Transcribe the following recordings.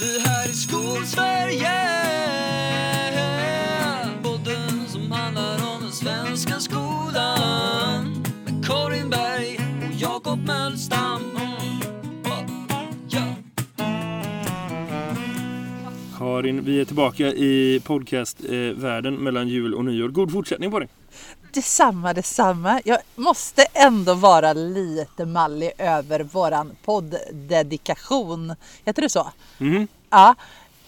Det här är Skolsverige Podden som handlar om den svenska skolan Med Karin Berg och Jakob Mölstam Karin, vi är tillbaka i podcastvärlden mellan jul och nyår. God fortsättning på dig! Detsamma, detsamma. Jag måste ändå vara lite mallig över våran podddedikation. Heter det så? Mhm. Ja,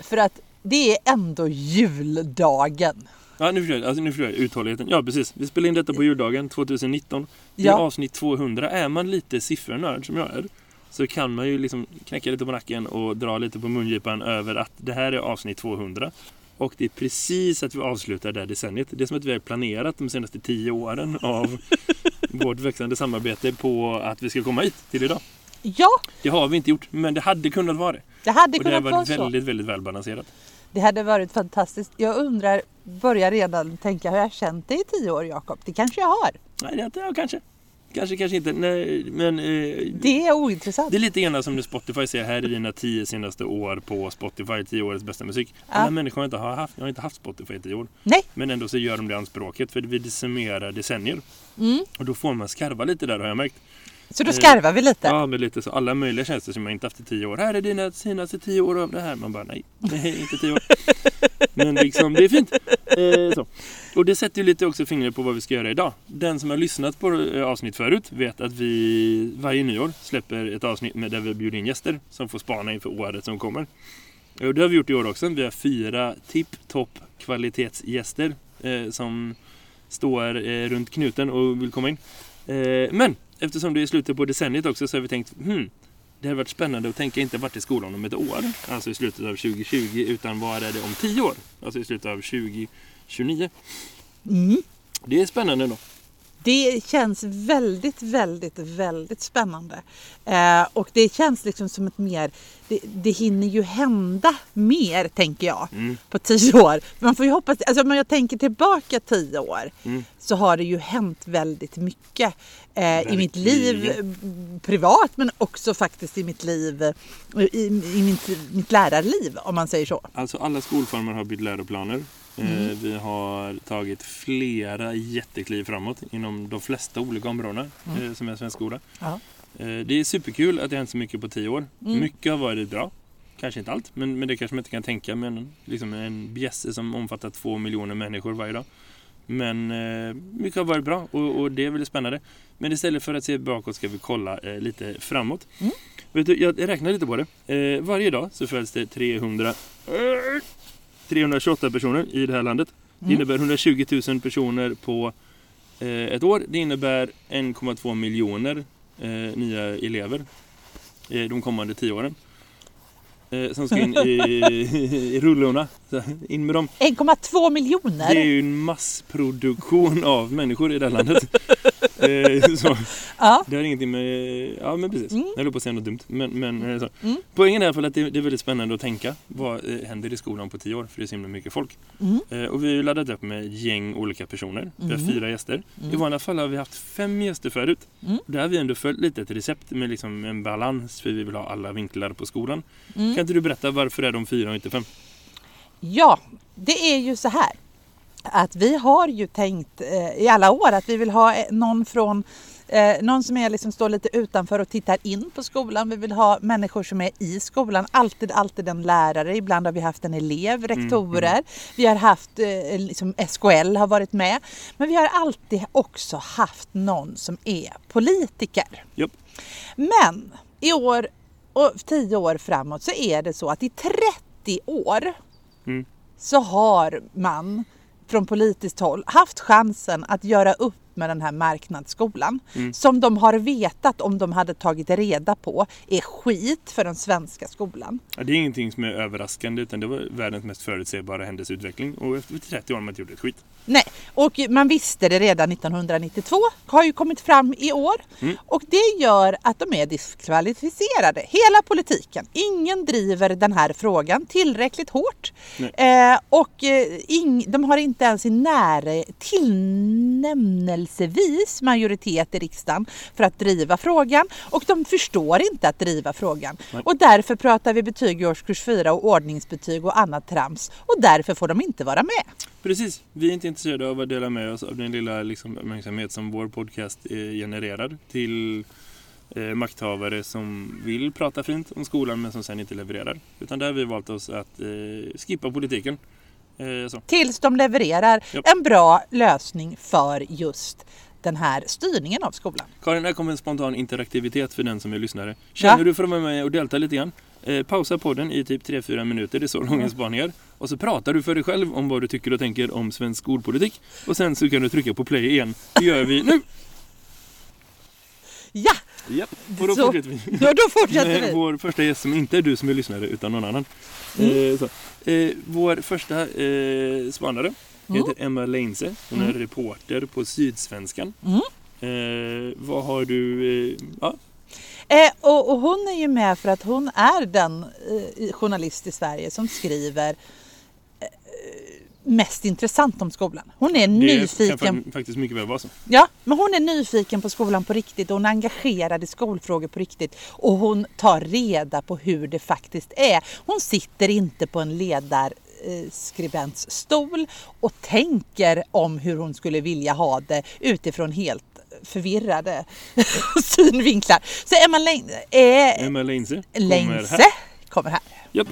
för att det är ändå juldagen. Ja, nu förstår jag, alltså, nu förstår jag uthålligheten. Ja, precis. Vi spelar in detta på juldagen 2019. Det är Ja. avsnitt 200. Är man lite siffrönörd som jag är så kan man ju liksom knäcka lite på nacken och dra lite på mungipan över att det här är avsnitt 200. Och det är precis att vi avslutar det här decenniet. Det är som att vi har planerat de senaste tio åren av vårt växande samarbete på att vi ska komma hit till idag. Ja, Det har vi inte gjort, men det hade kunnat vara det. det hade Och det har kunnat vara varit så. väldigt, väldigt välbalanserat. Det hade varit fantastiskt. Jag undrar, börjar redan tänka, har jag känt dig i tio år Jakob? Det kanske jag har. Nej, det, ja, kanske. Kanske, kanske inte. Nej, men eh, Det är ointressant. Det är lite grann som när Spotify säger här är dina tio senaste år på Spotify, tio årets bästa musik. Alla Ja. människor har inte, haft, har inte haft Spotify i tio år. Nej, Men ändå så gör de det anspråket för vi summerar decennier. Mm. Och då får man skarva lite där har jag märkt. så då skarvar vi lite. Ja, med lite så alla möjliga tjänster som jag inte haft i tio år. Här är dina senaste tio år av det här. Man bara nej, nej inte tio år. Men liksom det är fint. Eh, så. Och det sätter ju lite också fingret på vad vi ska göra idag. Den som har lyssnat på eh, avsnitt förut vet att vi varje nyår släpper ett avsnitt med där vi bjuder in gäster som får spana inför året som kommer. Och det har vi gjort i år också. Vi har fyra tipp-topp kvalitetsgäster eh, som står eh, runt knuten och vill komma in. Eh, men eftersom det är slutet på decenniet också så har vi tänkt hmm, det har varit spännande att tänka inte vart i skolan om ett år, alltså i slutet av 2020, utan vad är det om tio år, alltså i slutet av 2029. Mm. Det är spännande då. Det känns väldigt, väldigt, väldigt spännande. Eh, och det känns liksom som ett mer, det, det hinner ju hända mer tänker jag Mm. på tio år. Man får ju hoppas, alltså om jag tänker tillbaka tio år Mm. så har det ju hänt väldigt mycket eh, i mitt liv eh, privat men också faktiskt i mitt liv, i, i mitt, mitt lärarliv om man säger så. Alltså alla skolformer har bytt läroplaner. Eh, Vi har tagit flera jättekliv framåt inom de flesta olika områdena eh, som är svensk skola. Ja. Eh, Det är superkul att det har hänt så mycket på tio år. Mycket har varit bra. Kanske inte allt, men, men det kanske man inte kan tänka med en, liksom en bjässe som omfattar två miljoner människor varje dag. Men eh, mycket har varit bra och, och det är väldigt spännande. Men istället för att se bakåt ska vi kolla eh, lite framåt. Vet du, jag räknar lite på det. Eh, varje dag så föds det 300, eh, 328 personer i det här landet. Det innebär 120 000 personer på eh, ett år. Det innebär 1,2 miljoner eh, nya elever eh, de kommande tio åren. Eh, som ska in i, i rullorna. Så, in med dem. 1,2 miljoner. Det är ju en massproduktion av människor i det här landet. Eh, så. Ja. Det har ingenting med... Ja men precis. Mm. Jag höll på att säga något dumt. Men, men eh, så. Mm. Poängen är i alla fall att det, det är väldigt spännande att tänka. Vad eh, händer i skolan på tio år? För det är så himla mycket folk. Mm. Eh, och vi har ju laddat upp med gäng olika personer. Vi har Mm. fyra gäster. I vanliga fall har vi haft fem gäster förut. Mm. Där har vi ändå följt lite ett recept med liksom en balans. För vi vill ha alla vinklar på skolan. Mm. Kan inte du berätta varför är de fyra och inte fem? Ja, det är ju så här att vi har ju tänkt eh, i alla år att vi vill ha eh, någon från eh, någon som är liksom står lite utanför och tittar in på skolan. Vi vill ha människor som är i skolan. Alltid, alltid en lärare. Ibland har vi haft en elev, rektorer. Vi har haft, eh, liksom SKL har varit med. Men vi har alltid också haft någon som är politiker. Japp. Men i år och tio år framåt så är det så att i 30 år Mm. så har man från politiskt håll haft chansen att göra upp med den här marknadsskolan Mm. som de har vetat om de hade tagit reda på är skit för den svenska skolan. Ja, det är ingenting som är överraskande utan det var världens mest förutsägbara händelseutveckling. Och efter 30 år har man inte gjort ett skit. Nej, och man visste det redan 1992, har ju kommit fram i år. Mm. Och det gör att de är diskvalificerade, hela politiken. Ingen driver den här frågan tillräckligt hårt. Eh, och eh, ing, de har inte ens i nära tillnämnelse händelsevis majoritet i riksdagen för att driva frågan och de förstår inte att driva frågan. Nej. Och därför pratar vi betyg i årskurs 4 och ordningsbetyg och annat trams och därför får de inte vara med. Precis, vi är inte intresserade av att dela med oss av den lilla liksom, uppmärksamhet som vår podcast eh, genererar till eh, makthavare som vill prata fint om skolan men som sen inte levererar. Utan där har vi valt oss att eh, skippa politiken. Eh. Tills de levererar Japp. en bra lösning för just den här styrningen av skolan. Karin, här kommer en spontan interaktivitet för den som är lyssnare. Känner Ja. du för att vara med och delta lite grann? Eh, pausa podden i typ 3-4 minuter, det är så lång en spaning är. Och så pratar du för dig själv om vad du tycker och tänker om svensk skolpolitik. Och sen så kan du trycka på play igen. Det gör vi nu! Ja, Japp, och då Så. fortsätter vi. ja då fortsätter vi. vår första gäst som inte är du som är lyssnare utan någon annan. Mm. Eh. Eh, vår första eh, spanare Mm. heter Emma Leinse. Hon är reporter på Sydsvenskan. Mm. Eh, vad har du... Eh, ja, Eh, och, och hon är ju med för att hon är den journalist i Sverige som skriver mest intressant om skolan. Hon är det nyfiken. kan fa- faktiskt mycket väl vara så. Ja, men hon är nyfiken på skolan på riktigt och hon är engagerad i skolfrågor på riktigt och hon tar reda på hur det faktiskt är. Hon sitter inte på en ledarskribents stol och tänker om hur hon skulle vilja ha det utifrån helt förvirrade synvinklar. Så Emma Lein, eh, Emma kommer här. kommer här. Japp.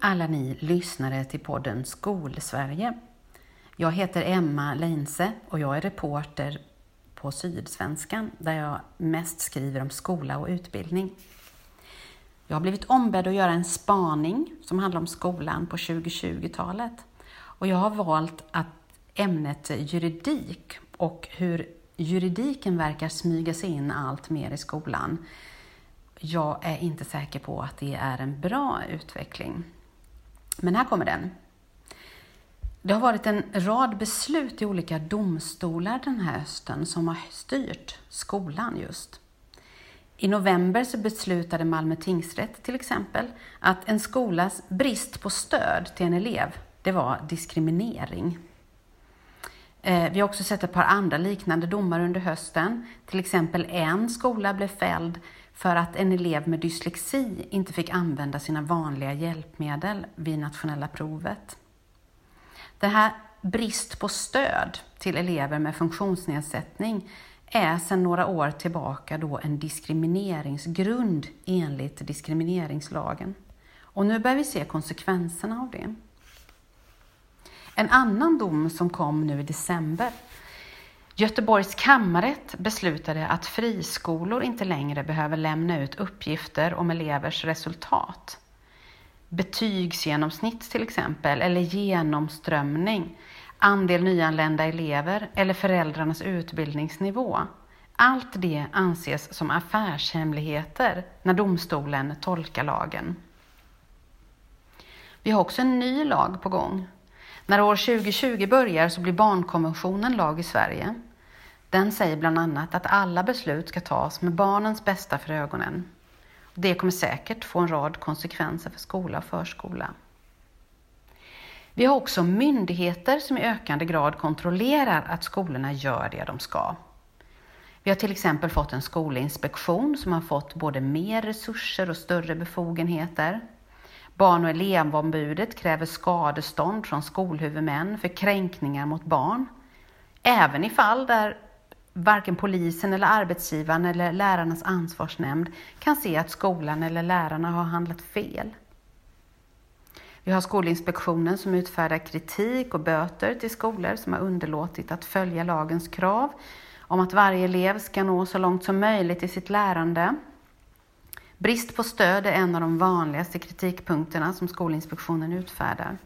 Alla ni lyssnare till podden Skolsverige. Jag heter Emma Leinse och jag är reporter på Sydsvenskan där jag mest skriver om skola och utbildning. Jag har blivit ombedd att göra en spaning som handlar om skolan på 2020-talet. Och jag har valt att ämnet juridik och hur juridiken verkar smyga sig in allt mer i skolan. Jag är inte säker på att det är en bra utveckling. Men här kommer den. Det har varit en rad beslut i olika domstolar den här hösten som har styrt skolan just. I november så beslutade Malmö tingsrätt till exempel att en skolas brist på stöd till en elev, det var diskriminering. Eh, vi har också sett ett par andra liknande domar under hösten. Till exempel en skola blev fälld för att en elev med dyslexi inte fick använda sina vanliga hjälpmedel vid nationella provet. Det här brist på stöd till elever med funktionsnedsättning är sedan några år tillbaka då en diskrimineringsgrund enligt diskrimineringslagen. Och nu börjar vi se konsekvenserna av det. En annan dom som kom nu i december. Göteborgs kammarrätt beslutade att friskolor inte längre behöver lämna ut uppgifter om elevers resultat. Betygsgenomsnitt till exempel, eller genomströmning, andel nyanlända elever eller föräldrarnas utbildningsnivå. Allt det anses som affärshemligheter när domstolen tolkar lagen. Vi har också en ny lag på gång. När år 2020 börjar så blir barnkonventionen lag i Sverige. Den säger bland annat att alla beslut ska tas med barnens bästa för ögonen. Det kommer säkert få en rad konsekvenser för skola och förskola. Vi har också myndigheter som i ökande grad kontrollerar att skolorna gör det de ska. Vi har till exempel fått en skolinspektion som har fått både mer resurser och större befogenheter. Barn och elevombudet kräver skadestånd från skolhuvudmän för kränkningar mot barn. Även i fall där varken polisen eller arbetsgivaren eller lärarnas ansvarsnämnd kan se att skolan eller lärarna har handlat fel. Vi har Skolinspektionen som utfärdar kritik och böter till skolor som har underlåtit att följa lagens krav om att varje elev ska nå så långt som möjligt i sitt lärande. Brist på stöd är en av de vanligaste kritikpunkterna som Skolinspektionen utfärdar.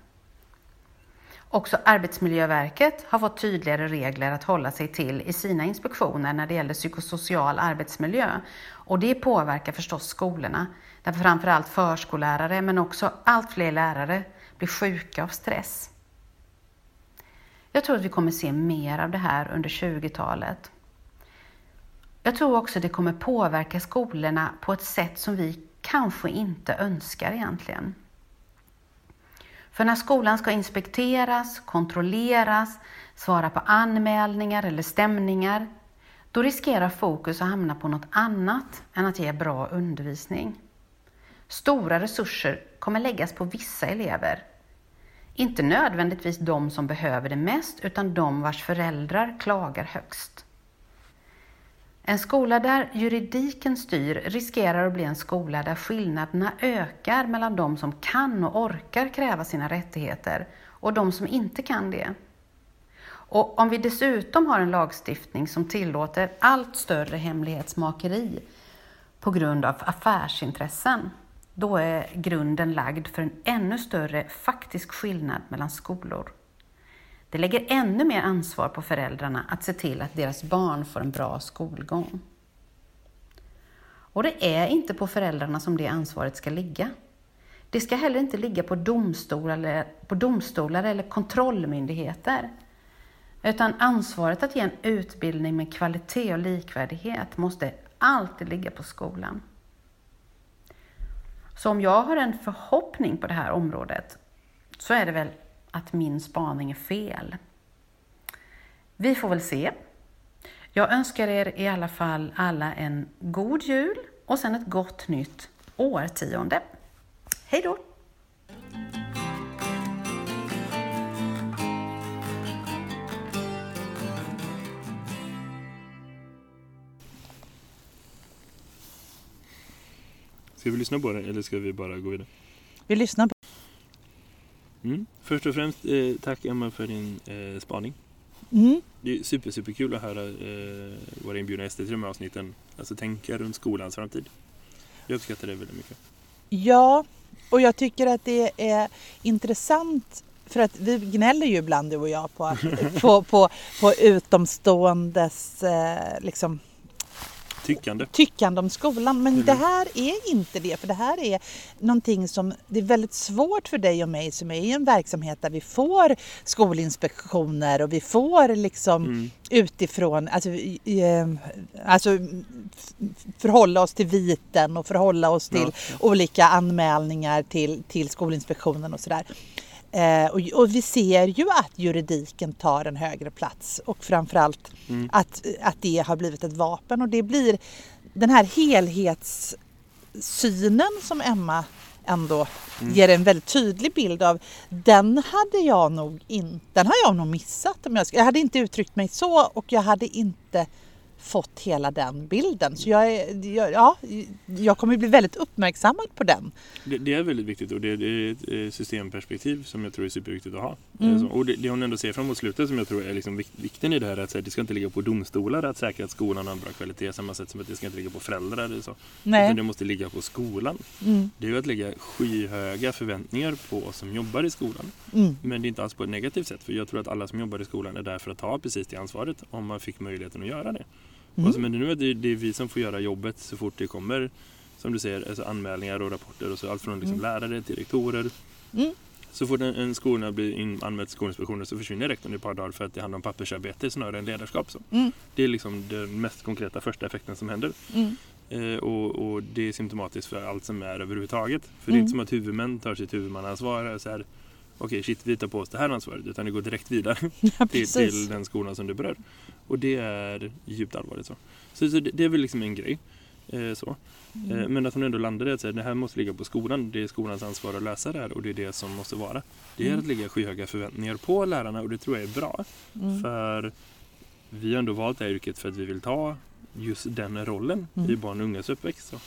Också Arbetsmiljöverket har fått tydligare regler att hålla sig till i sina inspektioner när det gäller psykosocial arbetsmiljö. Och det påverkar förstås skolorna, där framförallt förskollärare men också allt fler lärare blir sjuka av stress. Jag tror att vi kommer se mer av det här under 20-talet. Jag tror också det kommer påverka skolorna på ett sätt som vi kanske inte önskar egentligen. För när skolan ska inspekteras, kontrolleras, svara på anmälningar eller stämningar, då riskerar fokus att hamna på något annat än att ge bra undervisning. Stora resurser kommer läggas på vissa elever. Inte nödvändigtvis de som behöver det mest, utan de vars föräldrar klagar högst. En skola där juridiken styr riskerar att bli en skola där skillnaderna ökar mellan de som kan och orkar kräva sina rättigheter och de som inte kan det. Och om vi dessutom har en lagstiftning som tillåter allt större hemlighetsmakeri på grund av affärsintressen, då är grunden lagd för en ännu större faktisk skillnad mellan skolor. Det lägger ännu mer ansvar på föräldrarna att se till att deras barn får en bra skolgång. Och det är inte på föräldrarna som det ansvaret ska ligga. Det ska heller inte ligga på domstolar eller, på domstolar eller kontrollmyndigheter. Utan ansvaret att ge en utbildning med kvalitet och likvärdighet måste alltid ligga på skolan. Så om jag har en förhoppning på det här området så är det väl att min spaning är fel. Vi får väl se. Jag önskar er i alla fall alla en god jul och sen ett gott nytt årtionde. Hej då! Ska vi lyssna på det eller ska vi bara gå vidare? Vi lyssnar på Mm. Först och främst, eh, tack Emma för din eh, spaning. mm. Det är super, super kul att höra eh, våra inbjudna gäster till de här avsnitten. Alltså tänka runt skolans framtid. Jag uppskattar det väldigt mycket. Ja, och jag tycker att det är intressant för att vi gnäller ju ibland du och jag på, på, på, på utomståendes eh, liksom, Tyckande. tyckande om skolan. Men Mm. det här är inte det, för det här är någonting som det är väldigt svårt för dig och mig som är i en verksamhet där vi får skolinspektioner och vi får liksom Mm. utifrån, alltså, eh, alltså förhålla oss till viten och förhålla oss till Ja. olika anmälningar till, till Skolinspektionen och sådär. Eh, och, och vi ser ju att juridiken tar en högre plats och framförallt Mm. att, att det har blivit ett vapen och det blir den här helhetssynen som Emma ändå Mm. ger en väldigt tydlig bild av. Den hade jag nog in, den har jag nog missat. Om jag, jag hade inte uttryckt mig så och jag hade inte fått hela den bilden. Så jag, är, jag, ja, jag kommer bli väldigt uppmärksammad på den. Det, det är väldigt viktigt och det, det är ett eh, systemperspektiv som jag tror är superviktigt att ha. Mm. Eh, så- Och det, det hon ändå ser framåt slutet som jag tror är liksom vik- vikten i det här är att det ska inte ligga på domstolar att säkra att skolan har en bra kvalitet samma sätt som att det ska inte ligga på föräldrar eller så. Utan Nej. det måste ligga på skolan. Mm, Det är ju att lägga skyhöga förväntningar på oss som jobbar i skolan. mm, Men det är inte alls på ett negativt sätt för jag tror att alla som jobbar i skolan är där för att ta precis det ansvaret om man fick möjligheten att göra det. Mm. Vad som händer nu är att det, det är vi som får göra jobbet så fort det kommer som du säger, alltså anmälningar och rapporter och så allt från liksom Mm. lärare till rektorer. Mm. Så fort en, en skola blir in, anmäld till Skolinspektionen så försvinner rektorn i ett par dagar för att det handlar om pappersarbete snarare än ledarskap. Så. Mm. Det är liksom den mest konkreta första effekten som händer. mm, Eh, och, och det är symptomatiskt för allt som är överhuvudtaget. För det är Mm. inte som att huvudmän tar sitt huvudmannaansvar och så här Okej, shit, vi tar på oss det här ansvaret. Utan det går direkt vidare Ja, till, till den skolan som det berör. Och det är djupt allvarligt. Så, så, så det, det är väl liksom en grej. Eh, så. Mm. Eh, men att hon ändå landade i att säga, det här måste ligga på skolan. Det är skolans ansvar att lösa det här och det är det som måste vara. Det är Mm. att lägga skyhöga förväntningar på lärarna och det tror jag är bra. Mm. För vi har ändå valt det här yrket för att vi vill ta just den rollen Mm. i barn och ungas uppväxt. Så.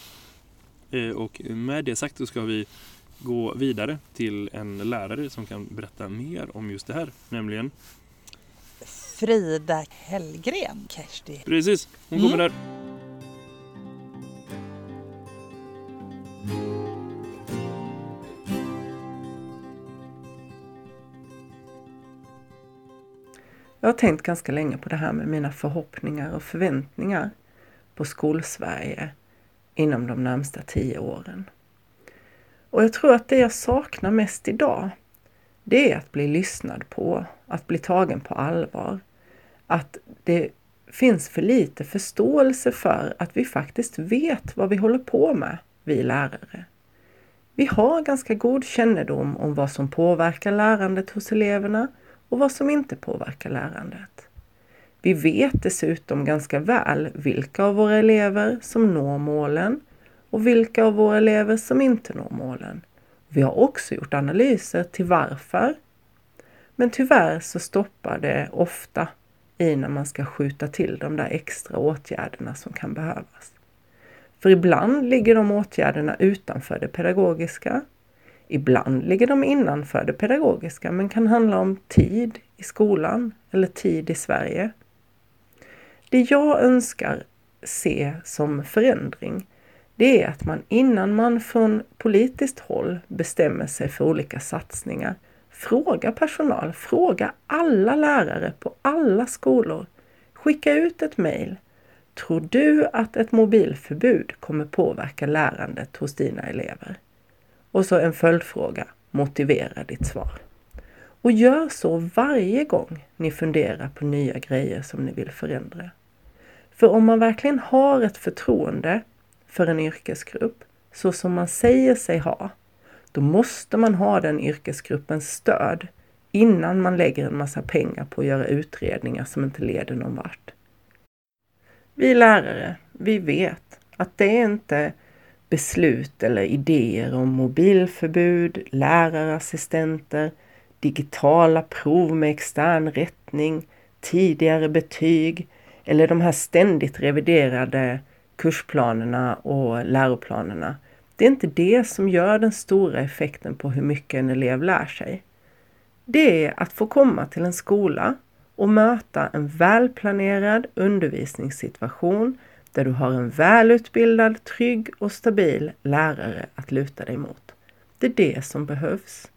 Eh, Och med det sagt så ska vi gå vidare till en lärare som kan berätta mer om just det här. Nämligen, Frida Hellgren, Kersti. precis, hon Mm. kommer där. Jag har tänkt ganska länge på det här med mina förhoppningar och förväntningar på Skolsverige inom de närmsta tio åren. Och jag tror att det jag saknar mest idag, det är att bli lyssnad på, att bli tagen på allvar. Att det finns för lite förståelse för att vi faktiskt vet vad vi håller på med, vi lärare. Vi har ganska god kännedom om vad som påverkar lärandet hos eleverna och vad som inte påverkar lärandet. Vi vet dessutom ganska väl vilka av våra elever som når målen och vilka av våra elever som inte når målen. Vi har också gjort analyser till varför. Men tyvärr så stoppar det ofta i när man ska skjuta till de där extra åtgärderna som kan behövas. För ibland ligger de åtgärderna utanför det pedagogiska. Ibland ligger de innanför det pedagogiska men kan handla om tid i skolan eller tid i Sverige. Det jag önskar se som förändring det är att man innan man från politiskt håll bestämmer sig för olika satsningar Fråga personal, fråga alla lärare på alla skolor. Skicka ut ett mejl. Tror du att ett mobilförbud kommer påverka lärandet hos dina elever? Och så en följdfråga. Motivera ditt svar. Och gör så varje gång ni funderar på nya grejer som ni vill förändra. För om man verkligen har ett förtroende för en yrkesgrupp, så som man säger sig ha, då måste man ha den yrkesgruppens stöd innan man lägger en massa pengar på att göra utredningar som inte leder någon vart. Vi lärare, vi vet att det är inte beslut eller idéer om mobilförbud, lärarassistenter, digitala prov med extern rättning, tidigare betyg eller de här ständigt reviderade kursplanerna och läroplanerna det är inte det som gör den stora effekten på hur mycket en elev lär sig. Det är att få komma till en skola och möta en välplanerad undervisningssituation där du har en välutbildad, trygg och stabil lärare att luta dig mot. Det är det som behövs.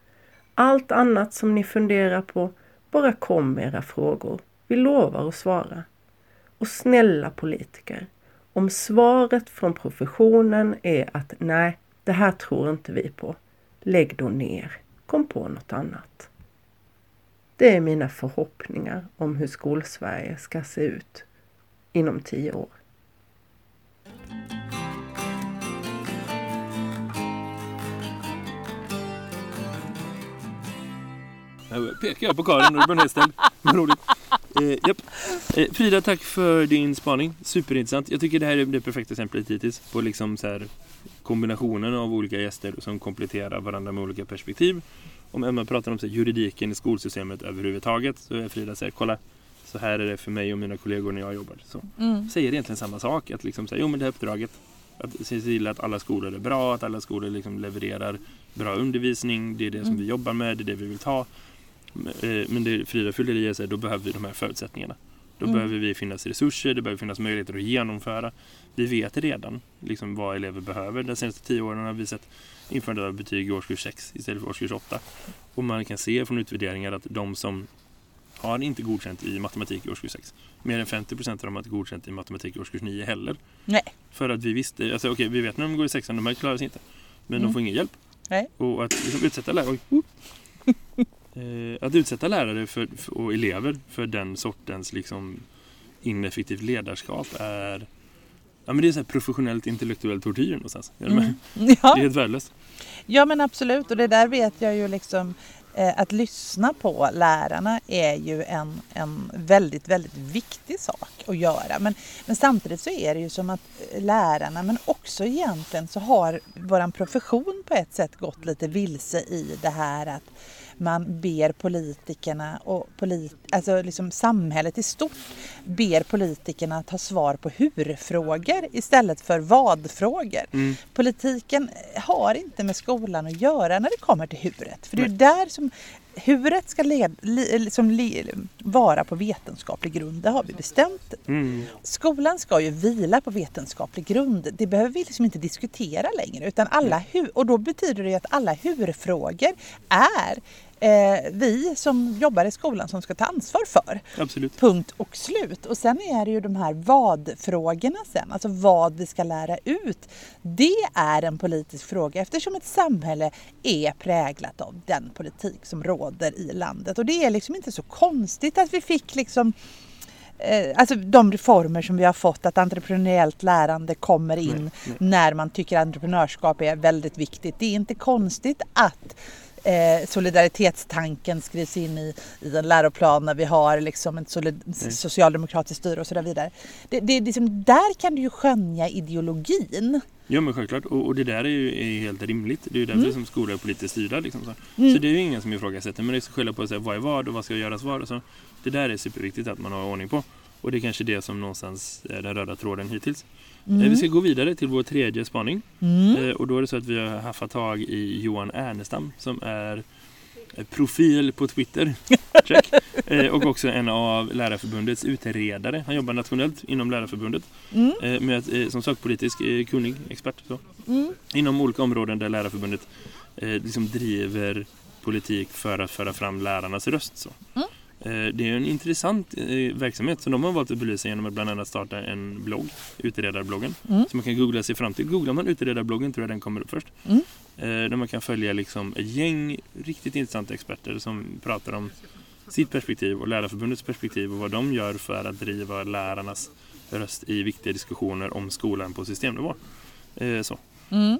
Allt annat som ni funderar på, bara kom med era frågor. Vi lovar att svara. Och snälla politiker, om svaret från professionen är att nej, det här tror inte vi på. Lägg då ner. Kom på något annat. Det är mina förhoppningar om hur Skolsverige ska se ut inom tio år. Nu pekar jag på Karin och blir. Vad roligt. Eh, japp. Eh, Frida, tack för din spaning. Superintressant. Jag tycker det här är det perfekta exemplet hittills på liksom så här kombinationen av olika gäster som kompletterar varandra med olika perspektiv. Om Emma pratar om så här, juridiken i skolsystemet överhuvudtaget så är Frida säger kolla så här är det för mig och mina kollegor när jag jobbar. Så Mm. säger egentligen samma sak. Att liksom säga, jo men det här uppdraget att se till att alla skolor är bra, att alla skolor liksom levererar bra undervisning. Det är det som vi jobbar med, det är det vi vill ta. Eh, Men det Frida fyller i är så här, då behöver vi de här förutsättningarna. Då Mm. behöver vi finnas resurser, det behöver finnas möjligheter att genomföra. Vi vet redan liksom, vad elever behöver. De senaste tio åren har vi sett införandet av betyg i årskurs 6 istället för årskurs 8. Och man kan se från utvärderingar att de som har inte godkänt i matematik i årskurs 6. Mer än 50% av dem har inte godkänt i matematik i årskurs 9 heller. Nej. För att vi visste, alltså okej vi vet när de går i sexan, de här klarar sig inte. Men Mm. de får ingen hjälp. Nej. Och att liksom utsätta lärare, oj, oh. eh, att utsätta lärare för, och elever för den sortens liksom ineffektivt ledarskap är Ja men det är så professionellt intellektuell tortyr någonstans. Mm. Ja. Det är helt värdelöst. Ja men absolut och det där vet jag ju liksom eh, att lyssna på lärarna är ju en, en väldigt, väldigt viktig sak att göra. Men, men samtidigt så är det ju som att eh, lärarna men också egentligen så har våran profession på ett sätt gått lite vilse i det här att man ber politikerna och polit, alltså liksom samhället i stort ber politikerna ta svar på hur-frågor istället för vad-frågor. Mm. Politiken har inte med skolan att göra när det kommer till huret. För det är ju där som huret ska led, li, som li, vara på vetenskaplig grund. Det har vi bestämt. Mm. Skolan ska ju vila på vetenskaplig grund. Det behöver vi liksom inte diskutera längre. Utan alla hu, och då betyder det att alla hur-frågor är eh, vi som jobbar i skolan som ska ta ansvar för. Absolut. Punkt och slut. Och sen är det ju de här vad-frågorna sen, alltså vad vi ska lära ut. Det är en politisk fråga eftersom ett samhälle är präglat av den politik som råder i landet. Och det är liksom inte så konstigt att vi fick liksom eh, alltså de reformer som vi har fått, att entreprenöriellt lärande kommer in Nej, nej. när man tycker entreprenörskap är väldigt viktigt. Det är inte konstigt att eh, solidaritetstanken skrivs in i, i en läroplan när vi har liksom ett solid, socialdemokratiskt styre och så vidare. Det, det liksom, där kan du ju skönja ideologin. Ja men självklart och, och det där är ju är helt rimligt. Det är ju därför Mm. som skolor är politiskt styrda. Liksom så. så det är ju ingen som ifrågasätter men det är så skälla på att säga vad är vad och vad ska göras och Så. Det där är superviktigt att man har ordning på. Och det är kanske det som någonstans är den röda tråden hittills. Eh, Vi ska gå vidare till vår tredje spaning. Mm. Eh, Och då är det så att vi har haft tag i Johan Ernestam som är eh, profil på Twitter. Check. Och också en av Lärarförbundets utredare. Han jobbar nationellt inom Lärarförbundet Mm. med, som sakpolitisk kunnig expert. Så. Mm. Inom olika områden där Lärarförbundet liksom driver politik för att föra fram lärarnas röst. Så. Mm. Eh, Det är en intressant eh, verksamhet som de har valt att belysa genom att bland annat starta en blogg, utredarbloggen, Mm. som man kan googla sig fram till. Googlar man utredarbloggen tror jag den kommer upp först. Mm. Eh, Där man kan följa liksom ett gäng riktigt intressanta experter som pratar om sitt perspektiv och Lärarförbundets perspektiv och vad de gör för att driva lärarnas röst i viktiga diskussioner om skolan på systemnivå. Så. Mm.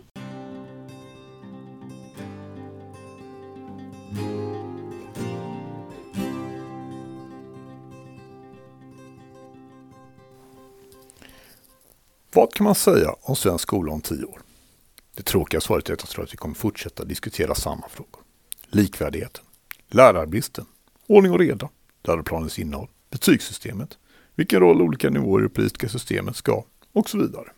Vad kan man säga om svensk skola om tio år? Det tråkiga svaret är att jag tror att vi kommer fortsätta diskutera samma frågor. Likvärdigheten, lärarbristen, ordning och reda, läroplanens innehåll, betygssystemet, vilken roll olika nivåer i det politiska systemet ska och så vidare.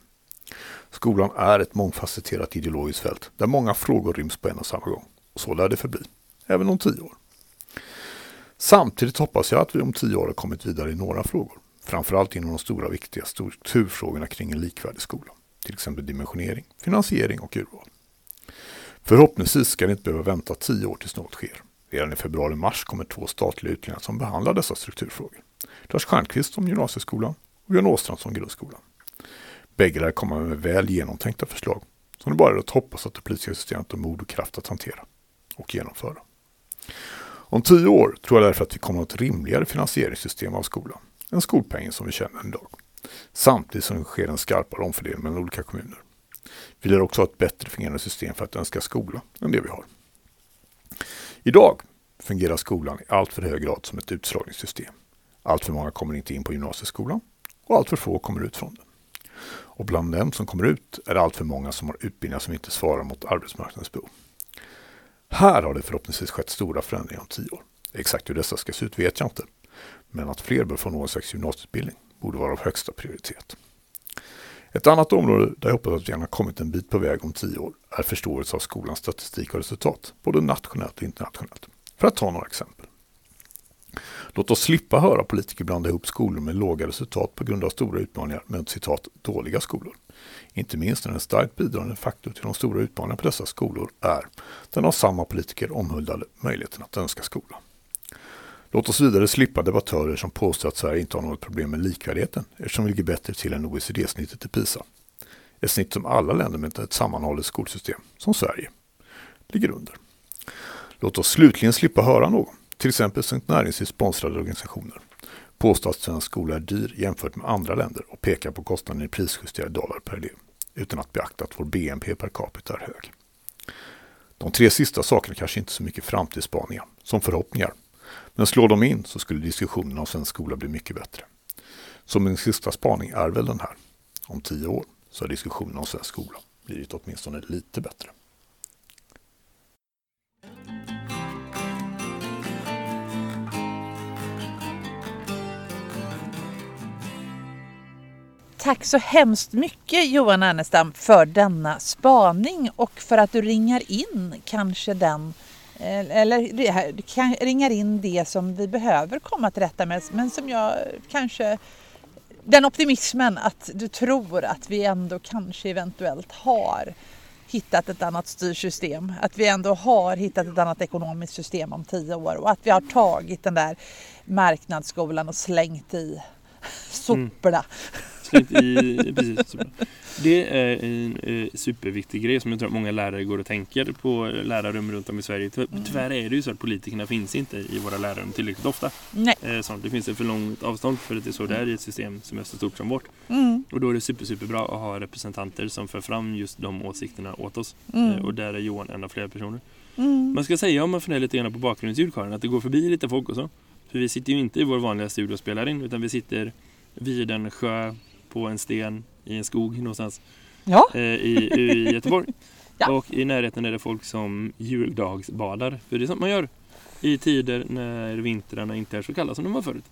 Skolan är ett mångfacetterat ideologiskt fält där många frågor ryms på en och samma gång. Och så lär det förbli, även om tio år. Samtidigt hoppas jag att vi om tio år har kommit vidare i några frågor. Framförallt inom de stora viktiga strukturfrågorna kring en likvärdig skola. Till exempel dimensionering, finansiering och urval. Förhoppningsvis ska det inte behöva vänta tio år tills något sker. Redan i februari-mars kommer två statliga utredningar som behandlar dessa strukturfrågor. Lars Stjernkvist om gymnasieskolan och Björn Åstrand om grundskolan. Bägge lär komma med väl genomtänkta förslag som det bara är att hoppas att det politiska systemet har mod och kraft att hantera och genomföra. Om tio år tror jag därför att vi kommer att ha ett rimligare finansieringssystem av skolan än skolpengen som vi känner idag. Samtidigt som det sker en skarpare omfördelning mellan olika kommuner. Vi lär också ha ett bättre fungerande system för att önska skola än det vi har. Idag fungerar skolan i allt för hög grad som ett utslagningssystem. Allt för många kommer inte in på gymnasieskolan och allt för få kommer ut från den. Och bland dem som kommer ut är det allt för många som har utbildningar som inte svarar mot arbetsmarknadens behov. Här har det förhoppningsvis skett stora förändringar om tio år. Exakt hur dessa ska se ut vet jag inte. Men att fler bör få någon slags gymnasieutbildning borde vara av högsta prioritet. Ett annat område där jag hoppas att vi har kommit en bit på väg om tio år är förståelse av skolans statistik och resultat, både nationellt och internationellt. För att ta några exempel. Låt oss slippa höra politiker blanda ihop skolor med låga resultat på grund av stora utmaningar med citat dåliga skolor. Inte minst när en starkt bidragande faktor till de stora utmaningarna på dessa skolor är den av samma politiker omhuldade möjligheten att önska skola. Låt oss vidare slippa debattörer som påstår att Sverige inte har något problem med likvärdigheten eftersom vi ligger bättre till än OECD-snittet i PISA. Ett snitt som alla länder med ett sammanhållet skolsystem, som Sverige, ligger under. Låt oss slutligen slippa höra någon, till exempel Svenskt Näringsliv sponsrade organisationer, påstå att svensk skola är dyr jämfört med andra länder och peka på kostnaden i prisjusterade dollar per elev, utan att beakta att vår BNP per capita är hög. De tre sista sakerna kanske inte så mycket framtidsspaningar, som förhoppningar, men slår de in så skulle diskussionen om svensk skola bli mycket bättre. Så min sista spaning är väl den här. Om tio år så har diskussionen om svensk skola blivit åtminstone lite bättre. Tack så hemskt mycket Johan Ernestam för denna spaning och för att du ringar in kanske den Eh, eller kan ringar in det som vi behöver komma till rätta med men som jag kanske den optimismen att du tror att vi ändå kanske eventuellt har hittat ett annat styrsystem. Att vi ändå har hittat ett annat ekonomiskt system om tio år och att vi har tagit den där marknadsskolan och slängt i soporna. slängt i, precis, så. Det är en eh, superviktig grej som jag tror att många lärare går och tänker på lärarrum runt om i Sverige. Ty- Mm. Tyvärr är det ju så att politikerna finns inte i våra lärarrum tillräckligt ofta. Nej. Eh, sånt. Det finns ett för långt avstånd för att det är så där i ett system som är så stort som vårt. Mm. Och då är det super, superbra att ha representanter som för fram just de åsikterna åt oss. Mm. Eh, och där är Johan en av flera personer. Mm. Man ska säga om man funderar lite grann på bakgrundsljud Karin, att det går förbi lite folk och så. För vi sitter ju inte i vår vanliga studio och spelar in utan vi sitter vid en sjö på en sten i en skog någonstans Ja. eh, i, i Göteborg. Ja. Och i närheten är det folk som juldagsbadar. För det är sånt man gör i tider när vintrarna inte är så kalla som de var förut.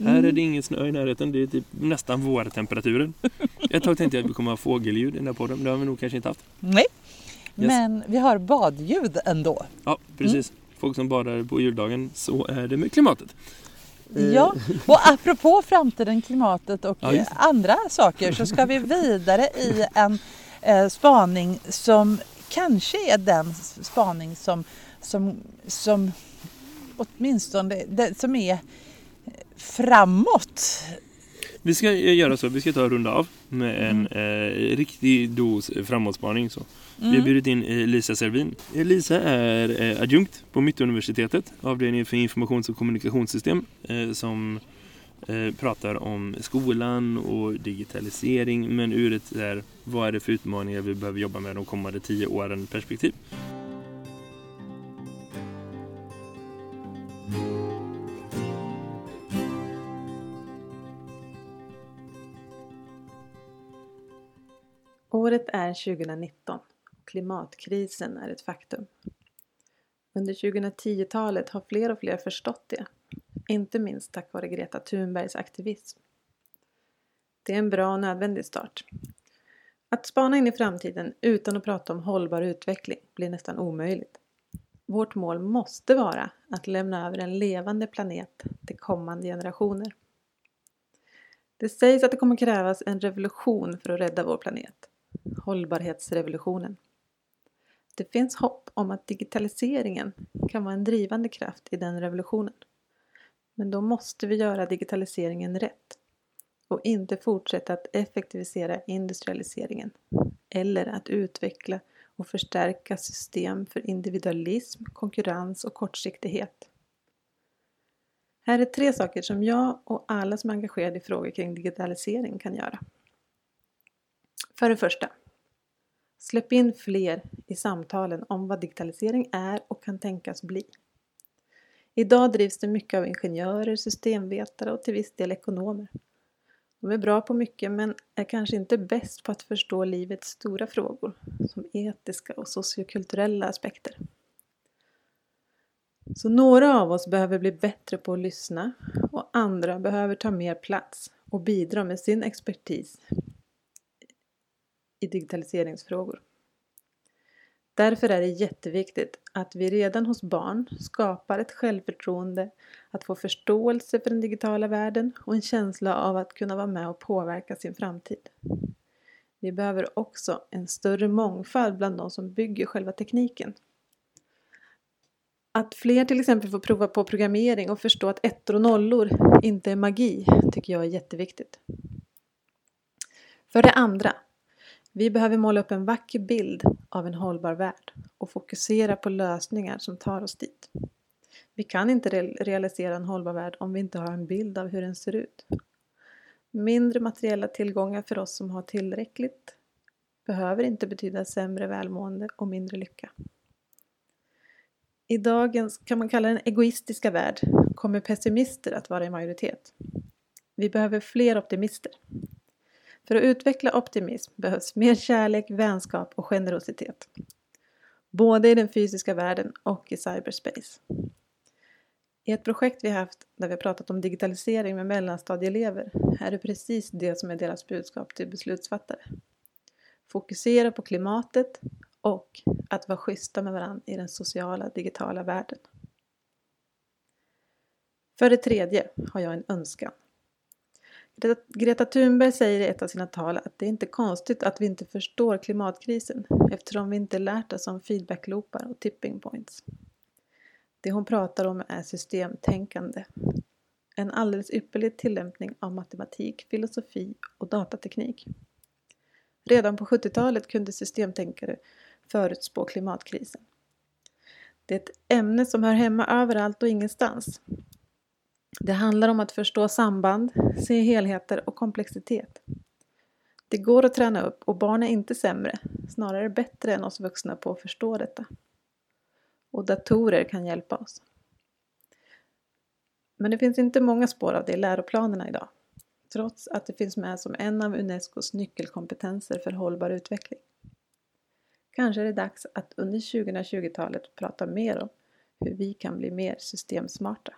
Här Mm. är det ingen snö i närheten, det är typ nästan vårtemperaturen. Ett tag tänkte jag att vi kommer ha fågelljud i den här podden, men det har vi nog kanske inte haft. Nej. Men vi har badljud ändå. Ja, precis. Folk som badar på juldagen, så är det med klimatet. Eh, Ja, och apropå framtiden, klimatet och Ja, eh, andra saker så ska vi vidare i en eh, spaning som kanske är den spaning som, som, som åtminstone det, som är framåt. Vi ska eh, göra så, vi ska ta och runda av med en eh, riktig dos framåtspaning. Så. Vi har Mm. bjudit in eh, Lisa Servin. Eh, Lisa är eh, adjunkt på Mittuniversitetet, avdelningen för informations och kommunikationssystem, som pratar om skolan och digitalisering, men ur ett där, vad är det för utmaningar vi behöver jobba med de kommande tio åren perspektiv. Året är 2019 och klimatkrisen är ett faktum. Under 2010-talet har fler och fler förstått det, inte minst tack vare Greta Thunbergs aktivism. Det är en bra och nödvändig start. Att spana in i framtiden utan att prata om hållbar utveckling blir nästan omöjligt. Vårt mål måste vara att lämna över en levande planet till kommande generationer. Det sägs att det kommer krävas en revolution för att rädda vår planet. Hållbarhetsrevolutionen. Det finns hopp om att digitaliseringen kan vara en drivande kraft i den revolutionen. Men då måste vi göra digitaliseringen rätt och inte fortsätta att effektivisera industrialiseringen eller att utveckla och förstärka system för individualism, konkurrens och kortsiktighet. Här är tre saker som jag och alla som är engagerade i frågor kring digitalisering kan göra. För det första, släpp in fler i samtalen om vad digitalisering är och kan tänkas bli. Idag drivs det mycket av ingenjörer, systemvetare och till viss del ekonomer. De är bra på mycket men är kanske inte bäst på att förstå livets stora frågor som etiska och sociokulturella aspekter. Så några av oss behöver bli bättre på att lyssna och andra behöver ta mer plats och bidra med sin expertis i digitaliseringsfrågor. Därför är det jätteviktigt att vi redan hos barn skapar ett självförtroende att få förståelse för den digitala världen och en känsla av att kunna vara med och påverka sin framtid. Vi behöver också en större mångfald bland de som bygger själva tekniken. Att fler till exempel får prova på programmering och förstå att ettor och nollor inte är magi tycker jag är jätteviktigt. För det andra, vi behöver måla upp en vacker bild av en hållbar värld och fokusera på lösningar som tar oss dit. Vi kan inte realisera en hållbar värld om vi inte har en bild av hur den ser ut. Mindre materiella tillgångar för oss som har tillräckligt behöver inte betyda sämre välmående och mindre lycka. I dagens, kan man kalla den egoistiska värld, kommer pessimister att vara i majoritet. Vi behöver fler optimister. För att utveckla optimism behövs mer kärlek, vänskap och generositet. Både i den fysiska världen och i cyberspace. I ett projekt vi haft där vi har pratat om digitalisering med mellanstadieelever är det precis det som är deras budskap till beslutsfattare. Fokusera på klimatet och att vara schyssta med varandra i den sociala digitala världen. För det tredje har jag en önskan. Greta- Thunberg säger i ett av sina tal att det är inte konstigt att vi inte förstår klimatkrisen eftersom vi inte lärt oss om feedbackloopar och tipping points. Det hon pratar om är systemtänkande. En alldeles ypperlig tillämpning av matematik, filosofi och datateknik. Redan på 70-talet kunde systemtänkare förutspå klimatkrisen. Det är ett ämne som hör hemma överallt och ingenstans. Det handlar om att förstå samband, se helheter och komplexitet. Det går att träna upp och barn är inte sämre, snarare bättre än oss vuxna på att förstå detta. Och datorer kan hjälpa oss. Men det finns inte många spår av det i läroplanerna idag, trots att det finns med som en av Unescos nyckelkompetenser för hållbar utveckling. Kanske är det dags att under 2020-talet prata mer om hur vi kan bli mer systemsmarta.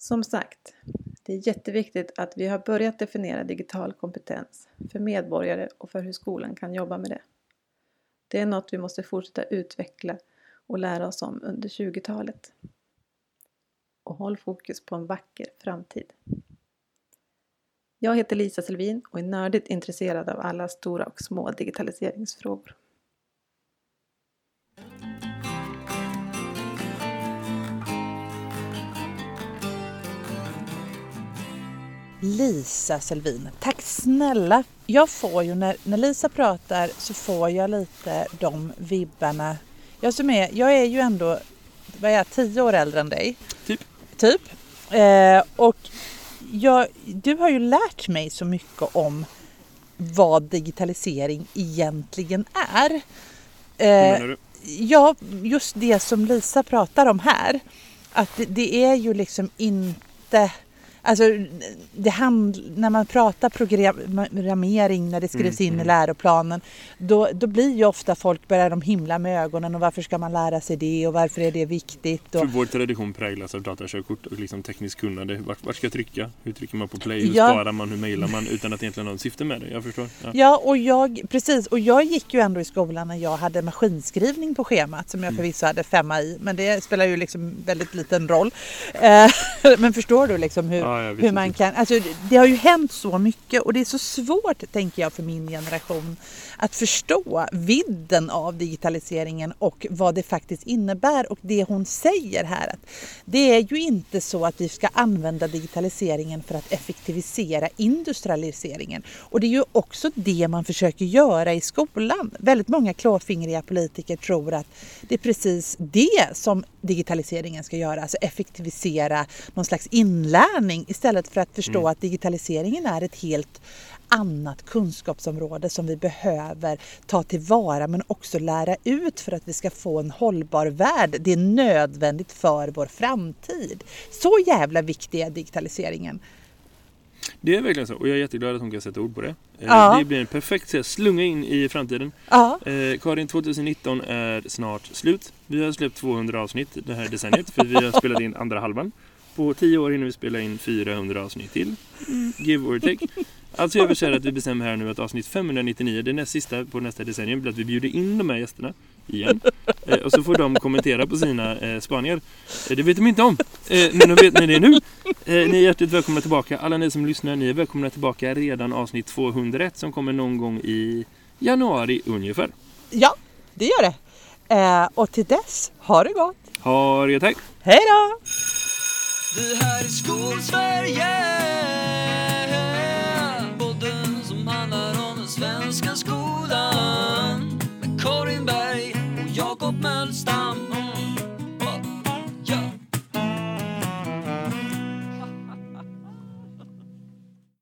Som sagt, det är jätteviktigt att vi har börjat definiera digital kompetens för medborgare och för hur skolan kan jobba med det. Det är något vi måste fortsätta utveckla och lära oss om under 20-talet. Och håll fokus på en vacker framtid. Jag heter Lisa Selvin och är nördigt intresserad av alla stora och små digitaliseringsfrågor. Lisa Selvin, tack snälla. Jag får ju när, när Lisa pratar så får jag lite de vibbarna. Jag som är, jag är ju ändå, vad är jag, tio år äldre än dig. Typ. Typ. Eh, och jag, du har ju lärt mig så mycket om vad digitalisering egentligen är. Eh, menar du? Ja, just det som Lisa pratar om här. Att det, det är ju liksom inte... Alltså, det hand, när man pratar programmering, när det skrivs in i läroplanen, då, då blir ju ofta folk börjar de himla med ögonen och varför ska man lära sig det och varför är det viktigt? Och, För vår tradition präglas av datakörkort och liksom tekniskt kunnande. Vart, vart ska jag trycka? Hur trycker man på play? Hur Ja. sparar man? Hur mailar man? Utan att egentligen ha något syfte med det. Jag förstår. Ja. Ja, och jag, precis. Och jag gick ju ändå i skolan när jag hade maskinskrivning på schemat som jag förvisso hade femma i. Men det spelar ju liksom väldigt liten roll. Eh, men förstår du liksom hur, Ja, jag vet hur man kan... Alltså, det har ju hänt så mycket och det är så svårt, tänker jag, för min generation att förstå vidden av digitaliseringen och vad det faktiskt innebär. Och det hon säger här, att det är ju inte så att vi ska använda digitaliseringen för att effektivisera industrialiseringen. Och det är ju också det man försöker göra i skolan. Väldigt många klåfingriga politiker tror att det är precis det som digitaliseringen ska göra, alltså effektivisera någon slags inlärning istället för att förstå att digitaliseringen är ett helt annat kunskapsområde som vi behöver ta tillvara men också lära ut för att vi ska få en hållbar värld. Det är nödvändigt för vår framtid. Så jävla viktig är digitaliseringen. Det är verkligen så. Och jag är jätteglad att hon kan sätta ord på det. Eh, Ja. Det blir en perfekt slunga in i framtiden. Ja, Eh, Karin, 2019 är snart slut. Vi har släppt 200 avsnitt det här decenniet för vi har spelat in andra halvan. På 10 år hinner vi spela in 400 avsnitt till. Give or take. Alltså så här att vi bestämmer här nu att avsnitt 599, det näst sista på nästa decennium, blir att vi bjuder in de här gästerna igen. Eh, och så får de kommentera på sina eh, spaningar. Eh, det vet de inte om. Eh, men de vet ni det nu. Eh, ni är hjärtligt välkomna tillbaka. Alla ni som lyssnar, ni är välkomna tillbaka redan avsnitt 201 som kommer någon gång i januari ungefär. ja det gör det. Eh, och till dess, ha det gott. Ha det tack! Hej då! Vi här i Skolsverige.